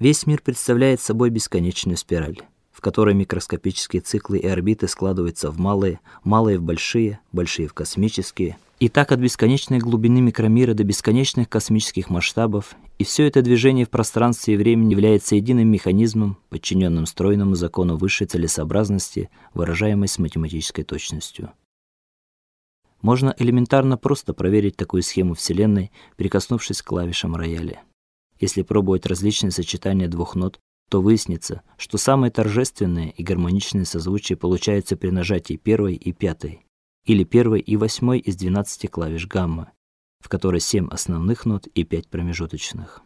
Весь мир представляет собой бесконечную спираль, в которой микроскопические циклы и орбиты складываются в малые, малые в большие, большие в космические, и так от бесконечной глубины микромира до бесконечных космических масштабов, и все это движение в пространстве и времени является единым механизмом, подчиненным стройному закону высшей целесообразности, выражаемой с математической точностью. Можно элементарно просто проверить такую схему Вселенной, прикоснувшись к клавишам рояля. Если пробовать различные сочетания двух нот, то выяснится, что самые торжественные и гармоничные созвучия получаются при нажатии первой и пятой, или первой и восьмой из 12 клавиш гаммы, в которой 7 основных нот и 5 промежуточных.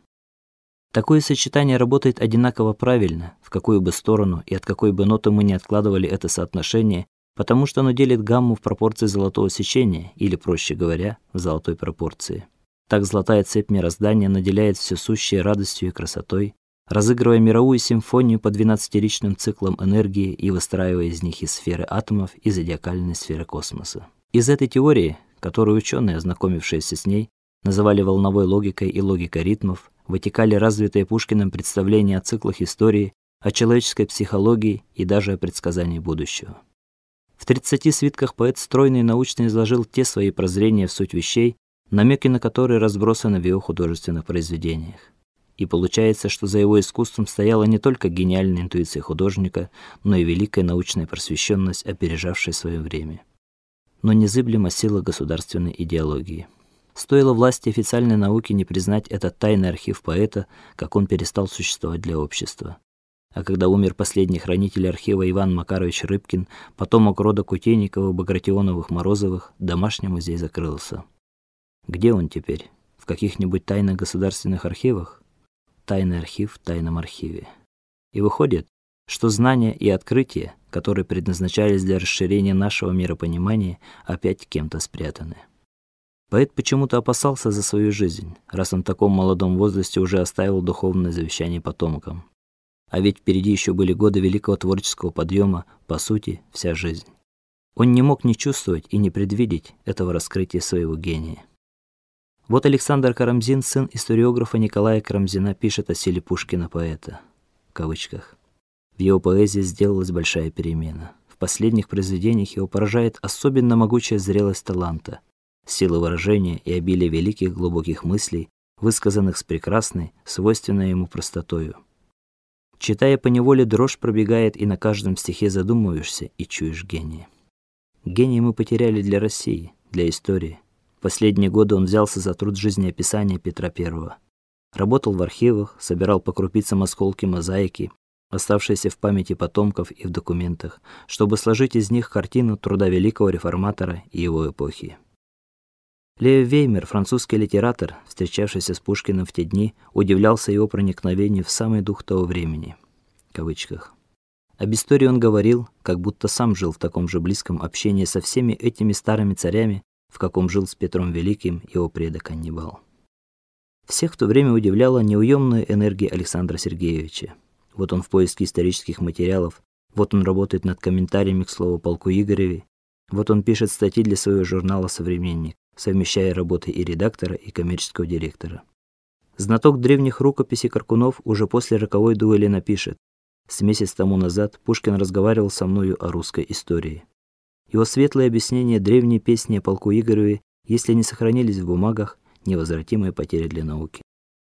Такое сочетание работает одинаково правильно, в какую бы сторону и от какой бы ноты мы не откладывали это соотношение, потому что оно делит гамму в пропорции золотого сечения, или проще говоря, в золотой пропорции. Так золотая цепь мироздания наделяет все сущее радостью и красотой, разыгрывая мировую симфонию по двенадцатиричным циклам энергии и выстраивая из них и сферы атомов, и зодиакальные сферы космоса. Из этой теории, которую ученые, ознакомившиеся с ней, называли волновой логикой и логикой ритмов, вытекали развитые Пушкиным представления о циклах истории, о человеческой психологии и даже о предсказании будущего. В 30 свитках поэт стройно и научно изложил те свои прозрения в суть вещей, намеки на которые разбросаны в его художественных произведениях. И получается, что за его искусством стояла не только гениальная интуиция художника, но и великая научная просвещенность, опережавшая свое время. Но незыблема сила государственной идеологии. Стоило власти официальной науки не признать этот тайный архив поэта, как он перестал существовать для общества. А когда умер последний хранитель архива Иван Макарович Рыбкин, потомок рода Кутейниковых, Багратионовых, Морозовых, домашний музей закрылся. Где он теперь? В каких-нибудь тайных государственных архивах? Тайный архив в тайном архиве. И выходит, что знания и открытия, которые предназначались для расширения нашего миропонимания, опять кем-то спрятаны. Поэт почему-то опасался за свою жизнь, раз он в таком молодом возрасте уже оставил духовное завещание потомкам. А ведь впереди еще были годы великого творческого подъема, по сути, вся жизнь. Он не мог не чувствовать и не предвидеть этого раскрытия своего гения. Вот Александр Карамзин, сын историографа Николая Карамзина, пишет о силе Пушкина поэта в кавычках. В его поэзии сделалась большая перемена. В последних произведениях его поражает особенно могучая зрелость таланта, сила выражения и обилие великих глубоких мыслей, высказанных с прекрасной, свойственной ему простотою. Читая по неволе дрожь пробегает, и на каждом стихе задумываешься и чуешь гения. Гения мы потеряли для России, для истории. Последние годы он взялся за труд жизнеописания Петра I. Работал в архивах, собирал по крупицам осколки мозаики, оставшиеся в памяти потомков и в документах, чтобы сложить из них картину труда великого реформатора и его эпохи. Лео Веймер, французский литератор, встречавшийся с Пушкиным в те дни, удивлялся его проникновению в самый дух того времени. В кавычках. Об истории он говорил, как будто сам жил в таком же близком общении со всеми этими старыми царями, в каком жил с Петром Великим его предок Аннибал. Всех в то время удивляла неуемная энергия Александра Сергеевича. Вот он в поиске исторических материалов, вот он работает над комментариями к слову полку Игореве, вот он пишет статьи для своего журнала Современник, совмещая работы и редактора, и коммерческого директора. Знаток древних рукописей Каркунов уже после роковой дуэли напишет: "С месяц тому назад Пушкин разговаривал со мною о русской истории. Его светлые объяснения древней песни о полку Игореве, если не сохранились в бумагах, невозвратимая потеря для науки.